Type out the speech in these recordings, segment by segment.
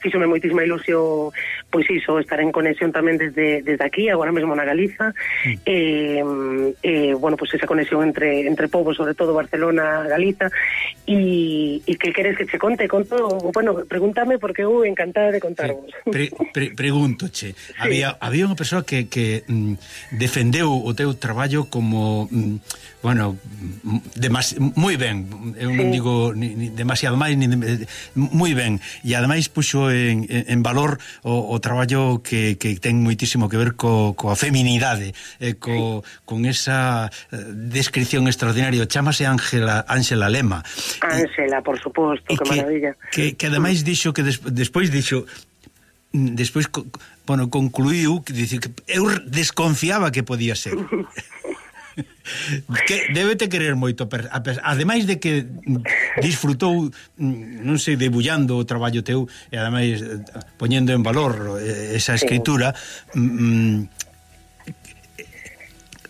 fíxome moitísima ilusión pois iso, estar en conexión tamén desde, desde aquí, agora mesmo na Galiza, mm. eh, eh, bueno, pois esa conexión entre, entre povos, sobre todo Barcelona, Galiza, e, e que queres que che conte? Conto, bueno, pregúntame porque eu encantada de contarvos. Pre, pre, pregúntoche, sí. había, había unha persoa que, que mm, defendeu o teu traballo como, mm, bueno, mm, demas, moi ben, eu sí. digo ni, ni demasiado máis, ni, moi ben, e ademais puxo en, en valor o, o traballo que, que ten moitísimo que ver co, coa feminidade, eh, co, sí. con esa eh, descripción extraordinaria. Chámase Ángela, Ángela Lema. Ángela, por suposto, que, que maravilla. Que, que ademais dixo que des, despois dixo mm, despois bueno, concluiu que dicir que eu desconfiaba que podía ser. que debete querer moito ademais de que disfrutou mm, non sei, debullando o traballo teu e ademais eh, poñendo en valor eh, esa escritura sí. mm,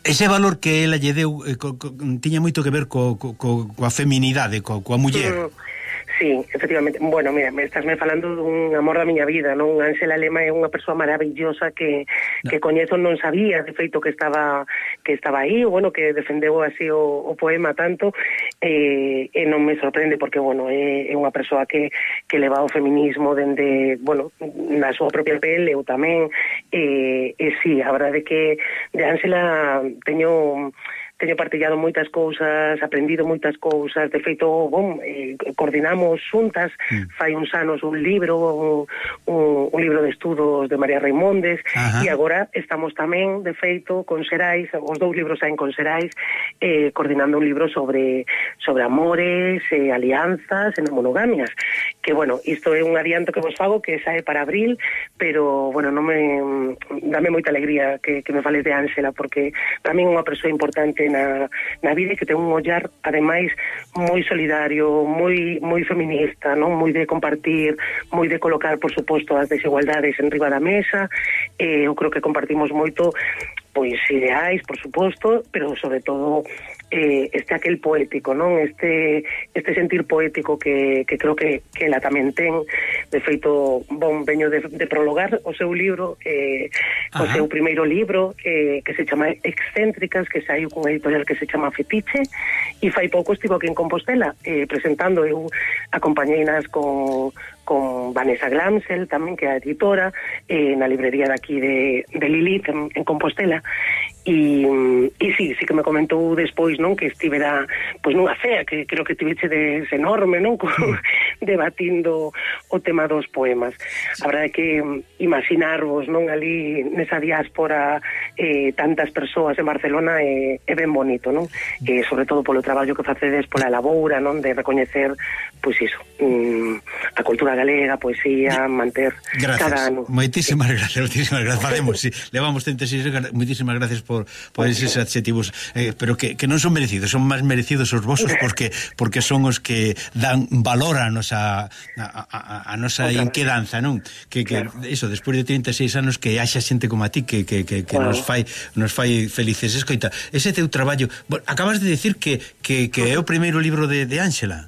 Ese valor que ela lle deu eh, co, co, tiña moito que ver co, co, coa feminidade, co, coa muller. Mm. Sí, efectivamente. Bueno, mira, me estás me falando dun amor da miña vida, non? Ángela Lema é unha persoa maravillosa que no. que coñezo non sabía, de feito que estaba que estaba aí, bueno, que defendeu así o, o poema tanto, eh, e non me sorprende porque bueno, é, é unha persoa que que leva o feminismo dende, bueno, na súa propia pele eu tamén, eh, e si, sí, a verdade que de Ángela teño teño partillado moitas cousas, aprendido moitas cousas, de feito, bom, eh, coordinamos xuntas, mm. fai uns anos un libro, un, un libro de estudos de María Raimondes, Ajá. e agora estamos tamén, de feito, con Xerais, os dous libros saen con Xerais, eh, coordinando un libro sobre sobre amores, eh, alianzas e monogamias, que, bueno, isto é un adianto que vos fago, que sae para abril, pero, bueno, non me... dame moita alegría que, que me fales de Ángela, porque para min é unha persoa importante na, na vida e que ten un ollar, ademais, moi solidario, moi moi feminista, non moi de compartir, moi de colocar, por suposto, as desigualdades en riba da mesa, Eh, eu creo que compartimos moito pois ideais, por suposto, pero sobre todo eh, este aquel poético, non? Este este sentir poético que, que creo que, que ela tamén ten. De feito, bon, veño de, de prologar o seu libro, eh, o seu primeiro libro, eh, que se chama Excéntricas, que saiu con editorial que se chama Fetiche, e fai pouco estivo aquí en Compostela, eh, presentando, eu acompañeinas con, con Vanessa Glamsel tamén, que é a editora, eh, na librería daqui de, de Lilith, en, en Compostela, Mm, e, e sí, sí que me comentou despois non que estivera pois nunha fea, que creo que tivechedes enorme non Con, mm. debatindo o tema dos poemas. A verdade que mm, imaginarvos non ali nesa diáspora eh, tantas persoas en Barcelona é, eh, é ben bonito non eh, sobre todo polo traballo que facedes pola laboura non de recoñecer pois iso mm, a cultura galega, a poesía manter gracias. cada ano. Moitísimas gracias, moitísimas gracias. Faremos, sí, levamos 36 moitísimas gracias por, por eses adxetivos eh, pero que, que non son merecidos, son máis merecidos os vosos porque porque son os que dan valor a nosa a, a, a nosa Otra inquedanza, non? Que, que claro. eso, despois de 36 anos que haxa xente como a ti que, que, que, que bueno. nos fai nos fai felices. Escoita, ese teu traballo, bueno, acabas de decir que, que, que é o primeiro libro de de Ángela.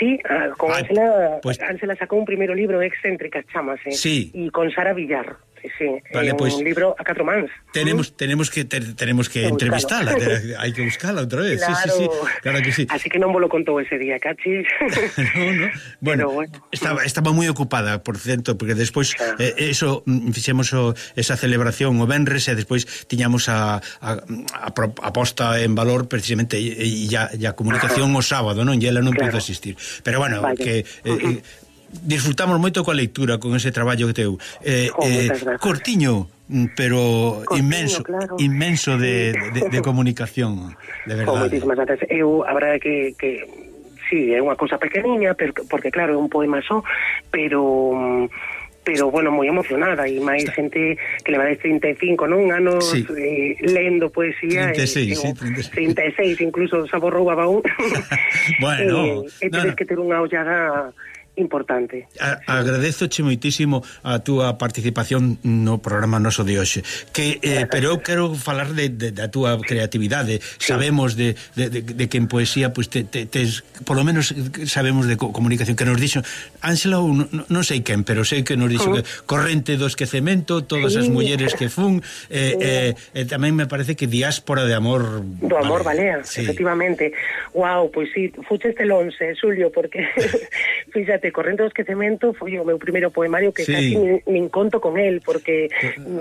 Sí, ah, con ah, Ángela pues... Ángela sacou un primeiro libro excéntrica, chamase, eh, sí. e con Sara Villar sí, sí. Eh, vale, eh, un libro a catro mans. Tenemos, ¿Mm? tenemos que ter, tenemos que no, entrevistala, hai que buscala outra vez. Claro. Sí, sí, sí, claro que sí. Así que non vos lo contou ese día, cachis. no, no. Bueno, bueno, estaba, estaba moi ocupada, por cento, porque despois claro. eh, eso mm, fixemos o, esa celebración o Benres e despois tiñamos a, a, a, a posta en valor precisamente e ya ya comunicación Ajá. o sábado, non? E ela non claro. pudo asistir. Pero bueno, vale. que... Eh, uh eh, -huh disfrutamos moito coa lectura con ese traballo que teu. Eh, oh, eh, cortiño, mm, pero Cortiño, inmenso, claro. inmenso de, de, de comunicación, de oh, verdade. Oh, moitísimas gracias. Eu habrá que, que sí, é unha cousa pequeniña, pero porque claro, é un poema só, pero pero bueno, moi emocionada e máis Está. xente que leva 35, non, anos sí. eh, lendo poesía eh, 36, e, sí, 36. 36 incluso se borrou a bueno, eh, no, e tenes no. que ter unha ollada importante. A, agradezoche moitísimo a túa participación no programa noso de hoxe, que eh, pero eu quero falar de, de, da túa creatividade. Sí. Sabemos de, de, de, de que en poesía pues, te, te, tes, polo menos sabemos de comunicación que nos dixo Ángela ou non, non sei quen, pero sei que nos dixo uh -huh. que corrente do esquecemento, todas sí. as mulleres que fun, eh, sí. eh, eh, tamén me parece que diáspora de amor do amor Balea, sí. efectivamente. Wow, pois pues, si sí, fuches el 11, Julio, porque fíjate de Corrente do Esquecemento foi o meu primeiro poemario que sí. casi me, me con el porque,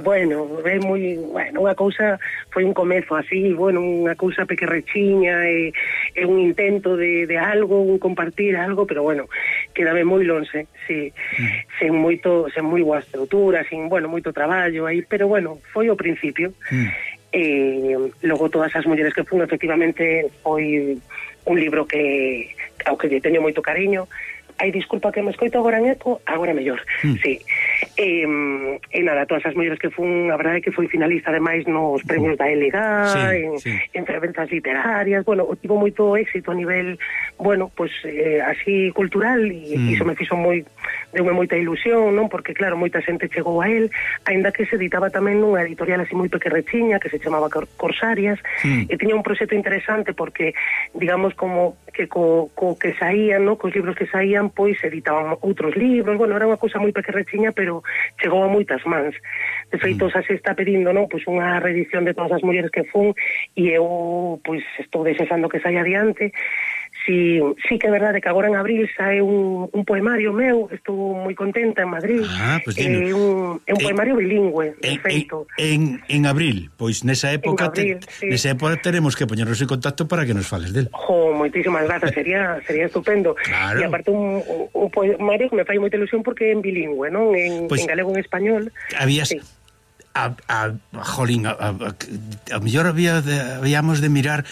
bueno, é moi, bueno, unha cousa foi un comezo así, bueno, unha cousa pequerrechiña e, e un intento de, de algo, un compartir algo, pero bueno, quedame moi longe sí, mm. sen moito, sen moi boa estrutura, sin, bueno, moito traballo aí, pero bueno, foi o principio. Mm e logo todas as mulleres que fun efectivamente foi un libro que ao que lle teño moito cariño ai, disculpa que me escoito agora en eco, agora mellor. Mm. Sí. E, e nada, todas as mulleres que fun, a verdade que foi finalista ademais nos premios da Elega, sí, en, sí. en preventas literarias, bueno, tivo moito éxito a nivel, bueno, pues eh, así cultural e mm. iso me fixo moi deume moita ilusión, non? Porque claro, moita xente chegou a él, aínda que se editaba tamén nunha editorial así moi pequerrechiña que se chamaba Corsarias, mm. e tiña un proxecto interesante porque digamos como que co, co que saían, no, cos libros que saían, pois editaban outros libros, bueno, era unha cousa moi pequerrechiña, pero chegou a moitas mans. De feito, mm. xa se está pedindo, non, pois unha reedición de todas as mulleres que fun, e eu, pois, estou desexando que saia adiante, Si, si que é verdade que agora en abril sae un, un poemario meu, estou moi contenta en Madrid. Ah, pues, eh, é un, é un eh, poemario en, bilingüe, en, feito. En, en abril, pois nesa época abril, te, sí. nesa época teremos que poñernos en contacto para que nos fales del. Jo, moitísimas grazas, sería sería estupendo. Claro. E aparte un, un poemario que me fai moita ilusión porque é en bilingüe, non? En, pues, en galego en español. Habías sí a, a jolín, a, a, a, a mellor había de, habíamos de mirar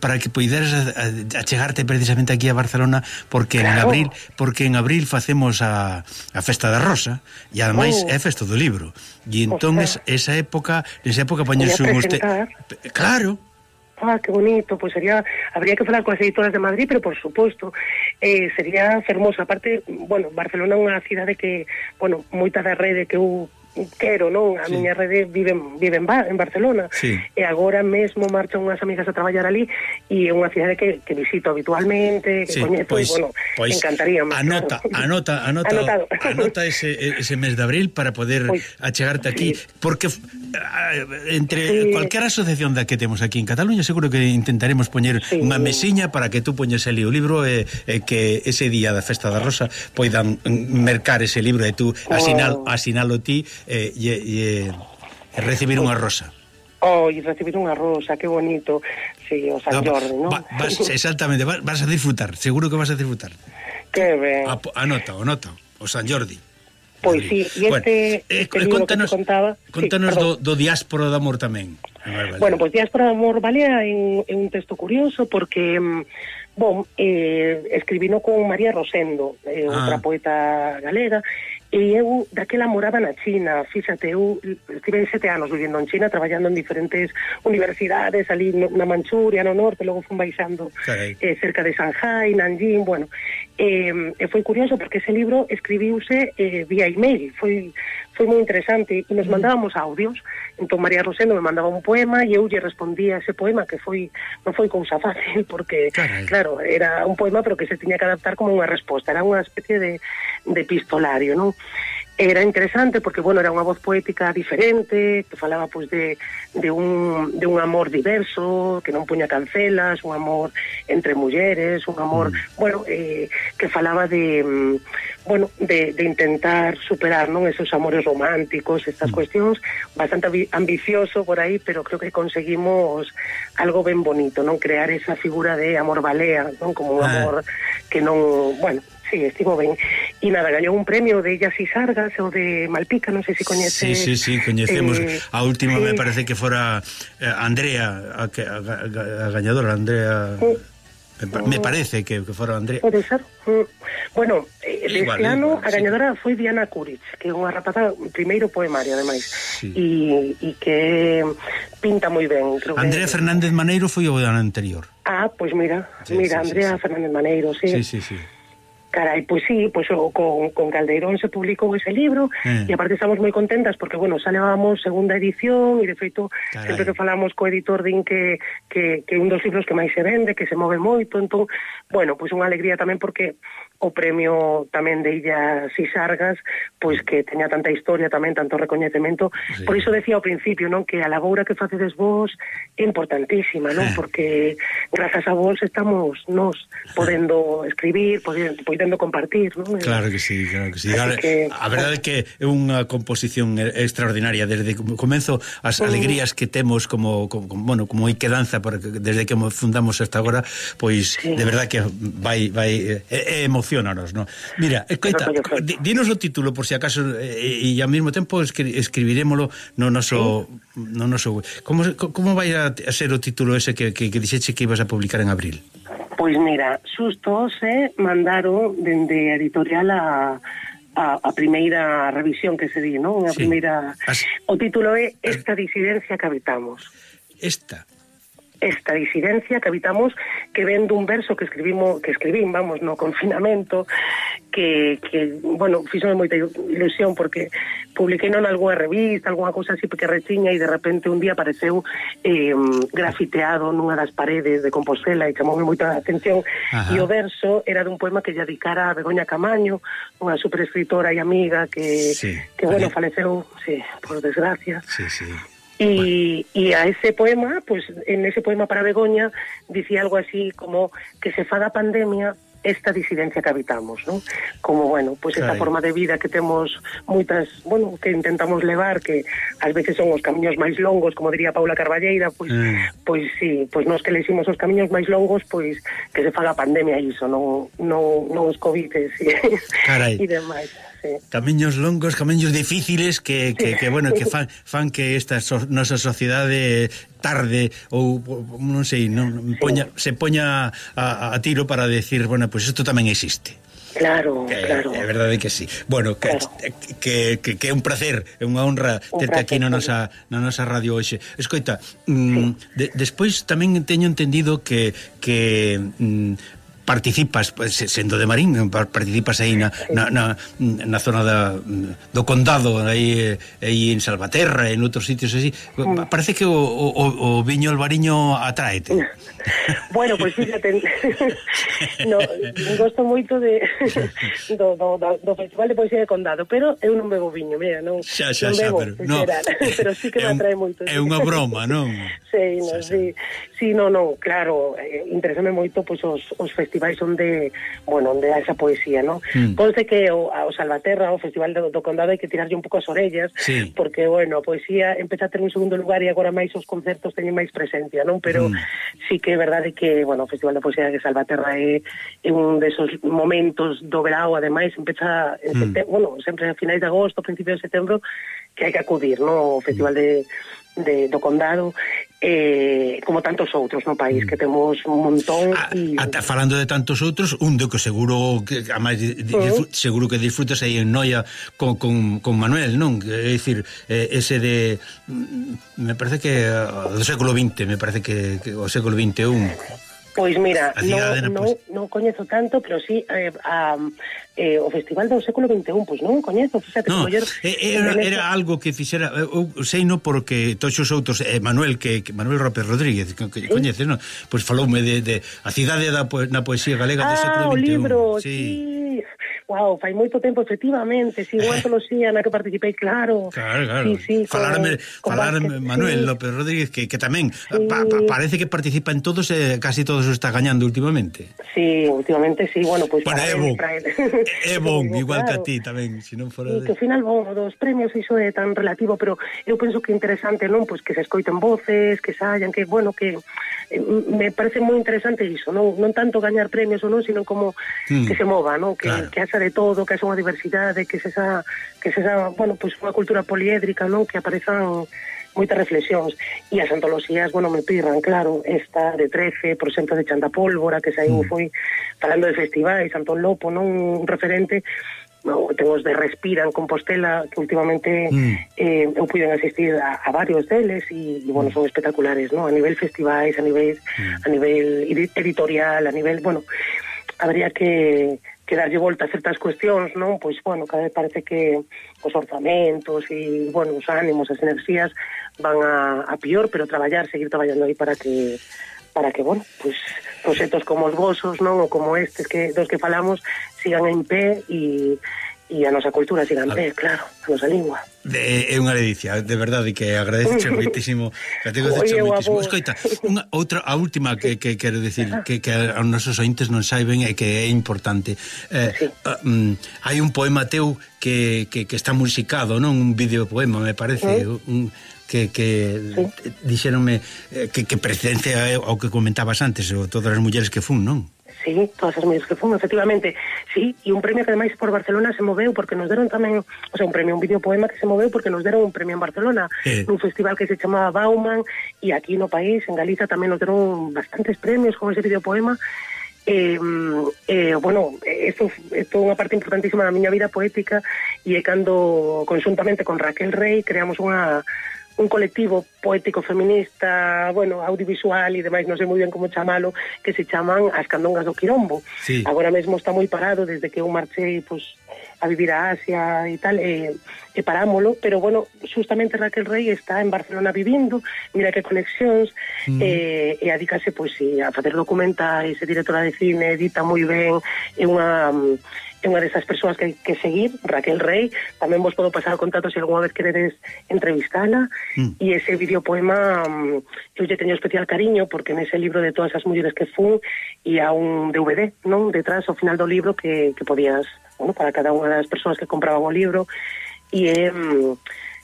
para que poideras achegarte precisamente aquí a Barcelona porque claro. en abril porque en abril facemos a, a Festa da Rosa e ademais oh. é Festa do Libro. E entón es, esa época nesa época poñerse un usted claro. Ah, qué bonito, pues sería, habría que falar coas editoras de Madrid, pero por suposto, eh, sería fermosa, aparte, bueno, Barcelona é unha cidade que, bueno, moita da rede que eu quero, non? A sí. miña rede vive, vive en, en Barcelona sí. e agora mesmo marchan unhas amigas a traballar ali e é unha cidade que, que visito habitualmente, que sí, coñezo, pois, bueno, pois, encantaría. Anota, claro. anota, anota, Anotado. anota ese, ese mes de abril para poder pois, achegarte aquí, sí. porque eh, entre sí. cualquier asociación da que temos aquí en Cataluña seguro que intentaremos poñer sí. unha mesiña para que tú poñes ali o libro e, e que ese día da Festa da Rosa poidan mercar ese libro e tú oh. asinal, oh. asinalo ti e, e, e, recibir unha rosa. Oh, e recibir unha rosa, que bonito. Sí, o San no, Jordi, ¿no? Va, vas, exactamente, vas, vas a disfrutar, seguro que vas a disfrutar. Que ben. A, anota, anota, o San Jordi. Pois sí, e bueno, este, eh, este eh, contanos, que contaba... Contanos sí, do, do Diáspora do Amor tamén. Bueno, pois pues Diáspora do Amor Balea é un texto curioso porque, mm, bom, eh, escribino con María Rosendo, eh, ah. outra poeta galega, E eu daquela moraba na China, fíxate, eu estive sete anos vivendo en China, traballando en diferentes universidades, ali na Manchuria, no norte, logo fun baixando eh, cerca de Shanghai, Nanjing, bueno. Eh, e foi curioso porque ese libro escribiuse eh, vía email, foi foi moi interesante e nos mandábamos audios entón María Rosendo me mandaba un poema e eu lle respondía ese poema que foi non foi cousa fácil porque Caray. claro, era un poema pero que se tiña que adaptar como unha resposta era unha especie de, de pistolario non? era interesante porque bueno, era unha voz poética diferente, que falaba pois de de un de un amor diverso, que non puña cancelas, un amor entre mulleres, un amor, mm. bueno, eh que falaba de mm, bueno, de de intentar superar, non, esos amores románticos, estas mm. cuestións, bastante ambicioso por aí, pero creo que conseguimos algo ben bonito, non, crear esa figura de amor balea, non, como un ah. amor que non, bueno, sí, estivo ben. E nada, gañou un premio de Ellas y Sargas ou de Malpica, non sei se coñece. Sí, sí, sí, coñecemos. Eh, a última sí. me parece que fora eh, Andrea, a, que, a, a, a gañadora, Andrea... Sí. Me parece que, que fora Andrea. Pode ser. Mm. Bueno, eh, este igual, ano igual, a gañadora sí. foi Diana Kuric, que é unha rapaza primeiro poemario, ademais. Sí. E, e que pinta moi ben. Creo Andrea que... Fernández Maneiro foi o ano anterior. Ah, pois mira, sí, mira, sí, Andrea sí, sí. Fernández Maneiro, sí. Sí, sí, sí. Carai, pois sí, pois o, con, con Caldeirón se publicou ese libro eh. e aparte estamos moi contentas porque, bueno, xa levamos segunda edición e, de feito, Carai. sempre que falamos co editor din que, que, que un dos libros que máis se vende, que se move moito, entón, bueno, pois unha alegría tamén porque o premio tamén de Illas Isargas, pois que teña tanta historia tamén, tanto recoñecemento. Sí. Por iso decía ao principio, non, que a laboura que facedes vos é importantísima, non? Eh. Porque grazas a vos estamos nos podendo escribir, podendo, podendo compartir, non? Claro que sí, claro que sí. Así que... A verdade é que é unha composición extraordinaria desde que comenzo as alegrías que temos como, como, como bueno, como iquedanza danza desde que fundamos hasta agora, pois sí. de verdade que vai vai eh, é, é emocionante emocionanos, no? Mira, eh, coita, dinos o título por si acaso eh, eh, e, e ao mesmo tempo escri, escribirémolo no noso sí. no noso Como como vai a, a ser o título ese que que, que dixeche que ibas a publicar en abril? Pois mira, xusto se mandaron dende editorial a a, a primeira revisión que se di, non? A sí. primeira As... o título é Esta disidencia que habitamos. Esta esta disidencia que habitamos que ven dun verso que escribimos que escribín, vamos, no confinamento que, que bueno, fixome moita ilusión porque publiquei non algunha revista, algunha cousa así que retiña e de repente un día apareceu eh, grafiteado nunha das paredes de Compostela e chamoume moita atención Ajá. e o verso era dun poema que lle dedicara a Begoña Camaño, unha superescritora e amiga que, sí. que bueno, faleceu sí, por desgracia. Sí, sí. Y, y, a ese poema, pues en ese poema para Begoña, decía algo así como que se fada pandemia esta disidencia que habitamos, ¿no? Como, bueno, pues esta Ay. forma de vida que temos moitas, bueno, que intentamos levar, que ás veces son os camiños máis longos, como diría Paula Carballeira, pois, mm. pois sí, pois nos que leximos os camiños máis longos, pois que se faga pandemia iso, non, non, non os covites e, e demais sí. Camiños longos, camiños difíciles que, que, sí. que bueno, que fan, fan que esta so, nosa sociedade tarde ou non sei, non sí. poña, se poña a, a tiro para decir, bueno, pois pues isto tamén existe. Claro, que, claro. É verdade que sí. Bueno, que, claro. que, que, que é un placer, é unha honra un terte aquí na nosa, na nosa radio hoxe. Escoita, mm, sí. de, despois tamén teño entendido que, que mm, participas, sendo de Marín, participas aí na, na, na, na zona da, do condado, aí, aí en Salvaterra, en outros sitios así. Mm. Parece que o, o, o viño albariño atraete. Bueno, pois pues fíjate, no, gosto moito de, do, do, do Festival de Poesía de Condado, pero eu non bebo viño, mira, non, xa, xa, non bebo, xa, pero, no, pero sí que me atrae moito. É unha broma, non? Sí, no, xa, sí, sí, non, no, claro, eh, interésame moito pois, pues, os, os festivales festivais onde, bueno, onde hai esa poesía, ¿no? Mm. Ponse que o, o Salvaterra, o Festival do, do Condado, hai que tirarlle un pouco as orellas, sí. porque, bueno, a poesía empeza a ter un segundo lugar e agora máis os concertos teñen máis presencia, non? Pero mm. sí que é verdade que, bueno, o Festival da Poesía de Salvaterra é, é un desos momentos do verao, ademais, empeza, en mm. Bueno, sempre a finais de agosto, principios de setembro, que hai que acudir, ¿no? O Festival hmm. de, de, do Condado eh, como tantos outros no país, que temos un montón a, y... a, falando de tantos outros un do que seguro que a máis, mm. uh -huh. seguro que disfrutas aí en Noia con, con, con Manuel, non? É dicir, eh, ese de mm, me parece que eh, do século XX, me parece que, que o século XXI Pois mira, non, non, non coñezo tanto, pero sí eh, a, eh, o Festival do Século XXI, pois non coñezo, fíxate, no, coller, era, era algo que fixera, eu sei no porque toxos outros, eh, Manuel, que, que Manuel López Rodríguez, que, que ¿Sí? coñeces, non? Pois faloume de, de a cidade da na poesía galega ah, do século XXI. Ah, o libro, sí. sí Wow, fai moito tempo, efectivamente, si, sí, unha eh. Na que participei, claro. Claro, claro. Sí, sí, falarme, con, falarme con Manuel sí. López Rodríguez, que, que tamén sí. pa, pa, parece que participa en todos, eh, casi todos está gañando últimamente. Sí, últimamente sí, bueno, pois... Pues, bueno, é bon, igual claro. que a ti tamén, se si non fora... E de... que ao final, bon, dos premios iso é tan relativo, pero eu penso que interesante, non? Pois pues que se escoiten voces, que saian, que, bueno, que eh, me parece moi interesante iso, non, non tanto gañar premios ou non, sino como mm. que se mova, non? Que, claro. que haxa de todo, que haxa unha diversidade, que se esa, que se esa, bueno, pois unha cultura poliédrica, non? Que aparezan moitas reflexións e as antoloxías, bueno, me pirran, claro, esta de 13, por exemplo, de Chanda Pólvora, que saiu mm. foi falando de festivais, Antón Lopo, non un referente no, temos de Respira en Compostela que últimamente mm. eh, eu puiden asistir a, a varios deles e, e bueno, mm. son espectaculares, ¿no? A nivel festivais, a nivel mm. a nivel editorial, a nivel, bueno, habría que, que darlle volta a certas cuestións, non? Pois, bueno, cada vez parece que os orzamentos e, bueno, os ánimos, as enerxías van a, a pior, pero traballar, seguir traballando aí para que para que, bueno, pois, proxectos como os vosos, non? Ou como estes que, dos que falamos, sigan en pé e, e a nosa cultura siga en pé, claro, a nosa lingua. É, é unha ledicia, de eh, verdade que agradezo moitísimo, agradezo moitísimo. Escoita, unha outra a última que, que quero decir que, que os nosos ointes non saiben e que é importante. Eh, sí. uh, um, hai un poema teu que, que, que está musicado, non un videopoema, me parece, ¿Eh? un que, que sí. dixéronme eh, que, que pertence ao que comentabas antes, o todas as mulleres que fun, non? Sí, todas as medios que fun, efectivamente. Sí, e un premio que ademais por Barcelona se moveu porque nos deron tamén, o sea, un premio, un videopoema que se moveu porque nos deron un premio en Barcelona, eh. un festival que se chamaba Bauman e aquí no país, en Galiza tamén nos deron bastantes premios con ese videopoema. Eh, eh, bueno, esto, é é unha parte importantísima da miña vida poética e é cando, conjuntamente con Raquel Rey, creamos unha un colectivo poético feminista, bueno, audiovisual e demais, non sei moi ben como chamalo, que se chaman As Candongas do Quirombo. Sí. Agora mesmo está moi parado desde que eu marchei, pois, pues, a vivir a Asia e tal, eh, e, e parámolo, pero bueno, justamente Raquel Rey está en Barcelona vivindo, mira que conexións, mm. e, e adícase pois, a facer documentais, e directora de cine, edita moi ben, é unha mm, é unha desas persoas que hai que seguir, Raquel Rey, tamén vos podo pasar o contacto se algunha vez queredes entrevistala, mm. e ese videopoema mm, eu lle teño especial cariño, porque nese libro de todas as mulleres que fun, e a un DVD, non? Detrás, ao final do libro, que, que podías bueno, para cada unha das persoas que compraban o libro e é, mm,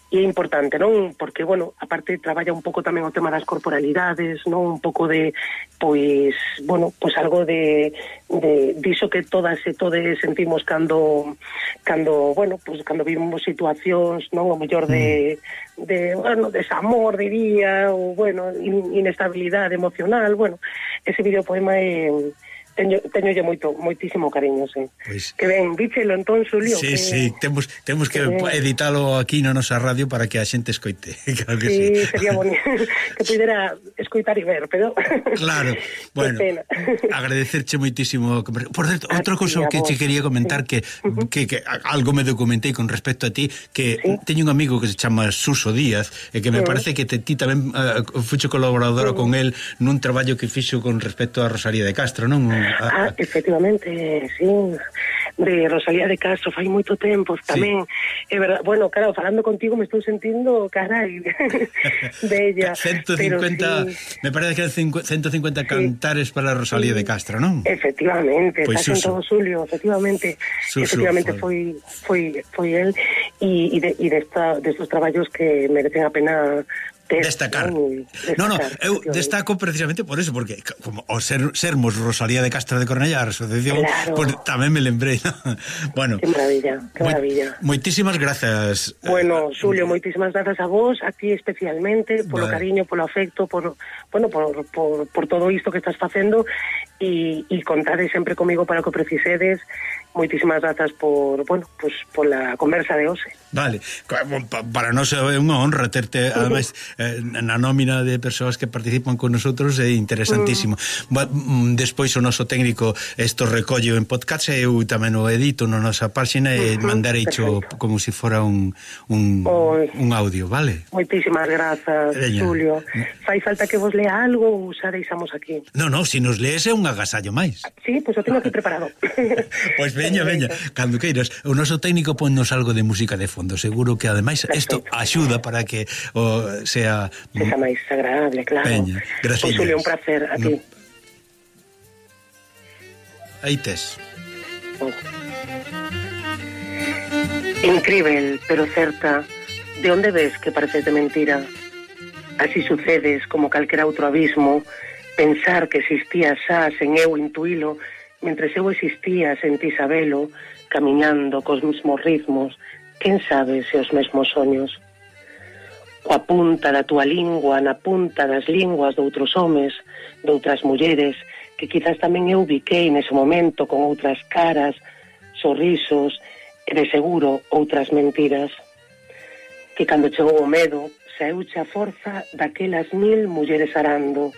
e é importante, non? Porque, bueno, aparte traballa un pouco tamén o tema das corporalidades, non? Un pouco de, pois, bueno, pois algo de, de diso que todas e todes sentimos cando, cando bueno, pois cando vivimos situacións, non? O mellor de, mm. de bueno, desamor, diría, ou, bueno, in, inestabilidade emocional, bueno, ese videopoema é... Eh, teño, teñolle moito, moitísimo cariño, sí. Pois. Que ben, díchelo entón, Xulio. Sí, que... sí, temos, temos que, que editalo aquí na nosa radio para que a xente escoite. Claro que sí, sí. sería bonito que pudera escoitar e ver, pero... Claro, bueno, agradecerche moitísimo. Por certo, outra cousa que che quería comentar sí. que, uh -huh. que, que algo me documentei con respecto a ti, que sí. teño un amigo que se chama Suso Díaz, e que me sí. parece que te, ti tamén eh, uh, fucho colaboradora uh -huh. con el nun traballo que fixo con respecto a Rosalía de Castro, non? Ah, ah, efectivamente, sí de Rosalía de Castro fai moito tempo tamén. Sí. É verdade, bueno, claro, falando contigo me estou sentindo, carai, bella. 150, sí. me parece que 150 cantares sí. para Rosalía sí. de Castro, non? Efectivamente, pois pues está Suso. todo Julio, efectivamente. Suso, efectivamente foi foi foi el e e de, e desta de estos traballos que merecen a pena destacar. No, no, eu destaco precisamente por eso, porque como o ser, sermos Rosalía de Castro de Cornella, a asociación, claro. pues, tamén me lembrei. ¿no? Bueno. Que maravilla, que maravilla. Moitísimas grazas. Eh, bueno, Xulio, eh, moitísimas grazas a vos, a ti especialmente, polo vale. cariño, polo afecto, por bueno, por, por, por todo isto que estás facendo e e contade sempre comigo para o que precisedes moitísimas grazas por, bueno, pues, pola conversa de hoxe. Vale, para nós é unha honra terte, además, eh, na nómina de persoas que participan con nosotros é interesantísimo. Mm. Despois o noso técnico isto recollo en podcast e eu tamén o edito na nosa páxina e uh -huh. mandarei cho como se si fora un, un, un audio, vale? Moitísimas grazas, Leña. Julio. Mm. Fai falta que vos lea algo ou xa deixamos aquí? No, no, se si nos lees é un agasallo máis. Sí, pois pues, o tengo aquí preparado. pois pues veña, veña, cando queiras. O noso técnico ponnos algo de música de fondo, seguro que ademais isto axuda para que o, sea... sea máis agradable, claro. Veña, gracias. Pois, un placer a ti. No. Aí tes. Oh. Incrível, pero certa, de onde ves que parece de mentira? Así sucedes como calquera outro abismo, pensar que existía xa sen eu intuílo, mentre eu existía sen ti sabelo, camiñando cos mesmos ritmos, quen sabe se os mesmos soños. Coa punta da tua lingua, na punta das linguas doutros homes, doutras mulleres, que quizás tamén eu biquei nese momento con outras caras, sorrisos e de seguro outras mentiras. Que cando chegou o medo, saeuche a forza daquelas mil mulleres arando,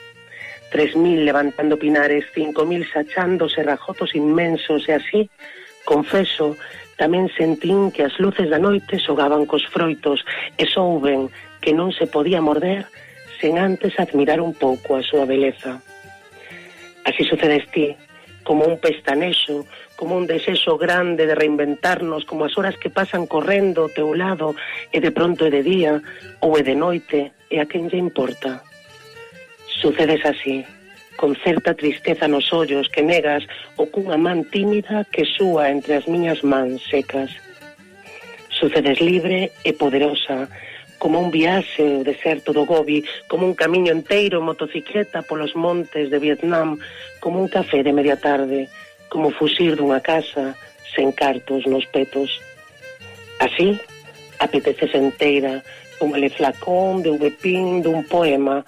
3.000 levantando pinares, 5.000 sachando serrajotos inmensos e así, confeso, tamén sentín que as luces da noite xogaban cos froitos e souben que non se podía morder sen antes admirar un pouco a súa beleza. Así sucedes ti, como un pestanexo, como un desexo grande de reinventarnos, como as horas que pasan correndo ao teu lado, e de pronto é de día ou é de noite, e a quen lle importa? Sucedes así, con certa tristeza nos ollos que negas ou cunha man tímida que súa entre as miñas mans secas. Sucedes libre e poderosa, como un viaxe ao deserto do Gobi, como un camiño enteiro motocicleta polos montes de Vietnam, como un café de media tarde, como fuxir dunha casa sen cartos nos petos. Así, apeteces enteira, como el flacón de un pepín dun poema,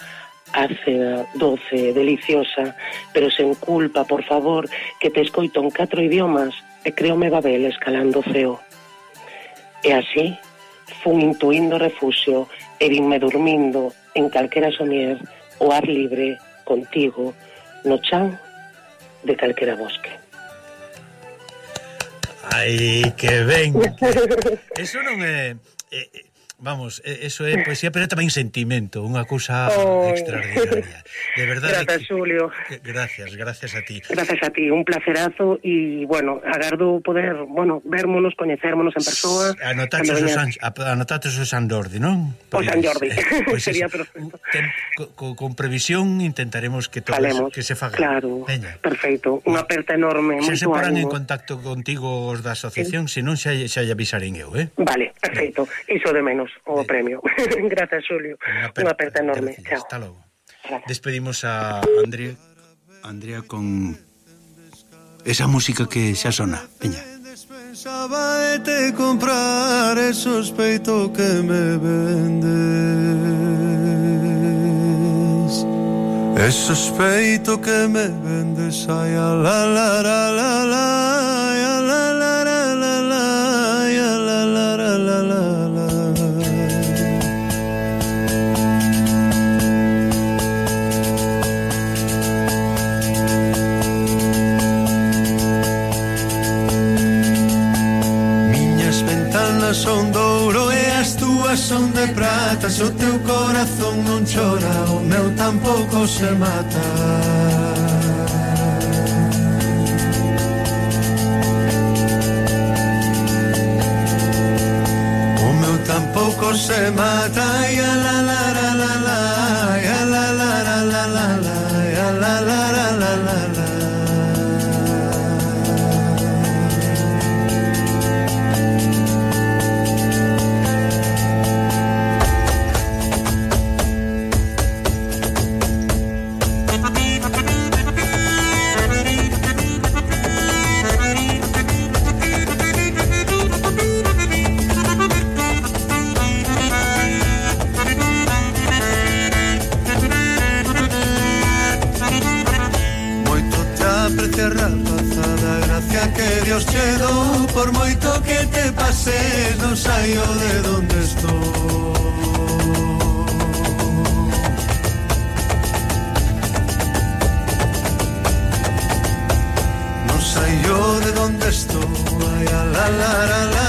ácida, doce, deliciosa, pero sen culpa, por favor, que te escoito en catro idiomas e creome Babel escalando ceo. E así, fun intuindo refuxio e vinme dormindo en calquera somier o ar libre contigo no chan de calquera bosque. Ai, que ben. Eso non é... Eh, Vamos, eso é poesía, pero é tamén sentimento, unha cousa oh. extraordinaria. De verdade. Gracias, que, Julio. Que, gracias, gracias a ti. Gracias a ti, un placerazo e, bueno, agardo poder, bueno, vermonos, coñecérmonos en persoa. Anotaches o San, anotaches o San Jordi, non? Pois, o San pois, Jordi, eh, pois sería perfecto. Ten, con previsión intentaremos que todo Falemos, que se faga. Claro, Veña. perfecto, unha aperta enorme, Se se paran en contacto contigo os da asociación, sí. se non xa, xa, xa avisarén eu, eh? Vale, perfecto, iso de menos o de... premio. Grazas, Julio. Unha aperta enorme. Gracias. Chao. Hasta logo. Despedimos a Andrea, Andrea con esa música que xa sona. Veña. Pensaba te comprar e sospeito que me vendes E sospeito que me vendes Ai, la, la, la, la, la son de prata Se o teu corazón non chora O meu tampouco se mata. O meu tampouco se mata Ia la la la la la